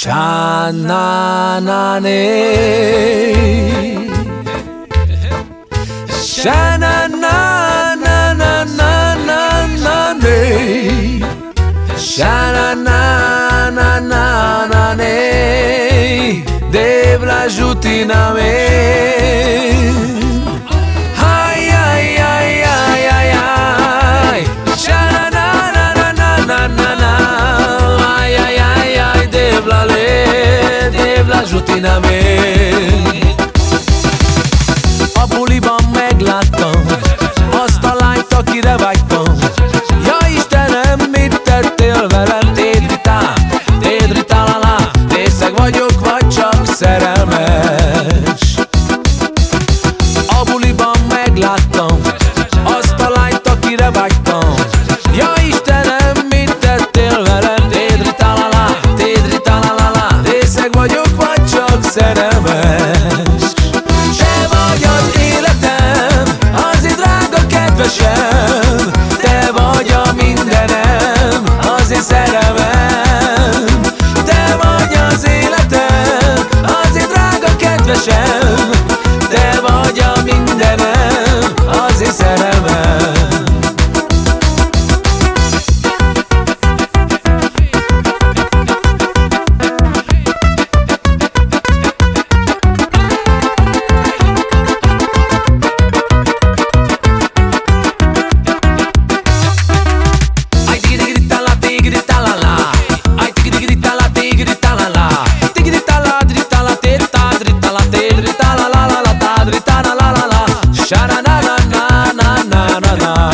Sha-na-na-ne. Sha-na-na-na-na-na-na-ne. Sha-na-na-na-na-na-ne Dev la jutina me Juli na na na.